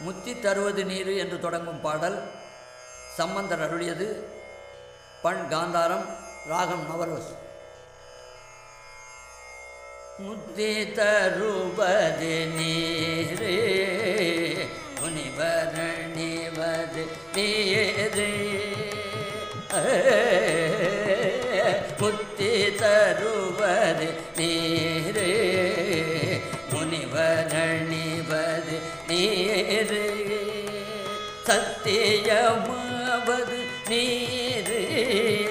முத்தி தருவது நீரு என்று தொடங்கும் பாடல் சம்பந்தர் அருளியது பண் காந்தாரம் ராகம் நவரோஸ். முத்தி தருவது நீரே முனிவரணிவது நீரே. முத்தி தருவது நீரே சத்தியமாவது நீரே.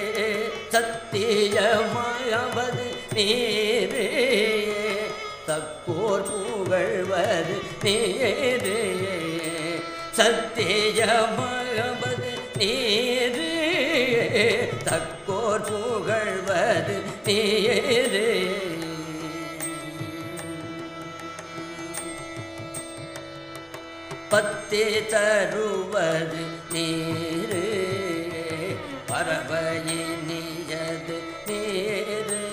சத்தியமாவது நீரே. தக்கோர் புகழ்வது நீரே. சத்தியமாவது நீரே. தக்கோர் புகழ்வது நீர். பத்தே தருவது நீரு. பறவையினியது நீரு.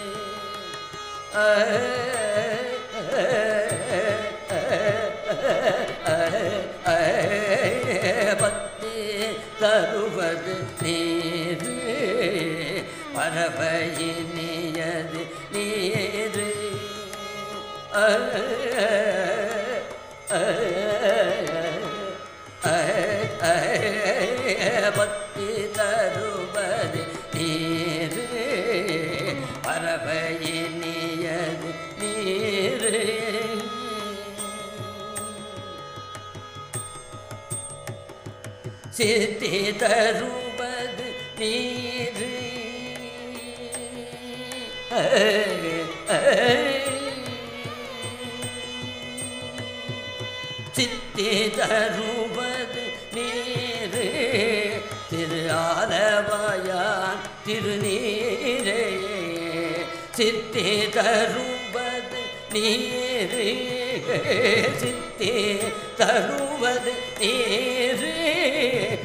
பத்தே தருவது நீரு. பறவையினியது நீரு. பத்தி தருவது நீர். பரபயினியது நீர். சித்தி தருவது நீரு. சித்தி தருவது நீரு திரு ஆலவாயான் திருநீரே சித்தி தருவது நீரு சித்தி தருவது நீரு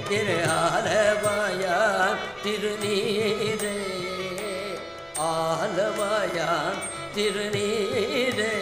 திரு ஆலவாயான் திருநீரே ஆலவாயான் திருநீரே